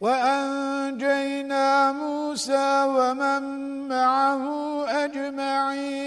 وأنجينا موسى ومن معه أجمعين.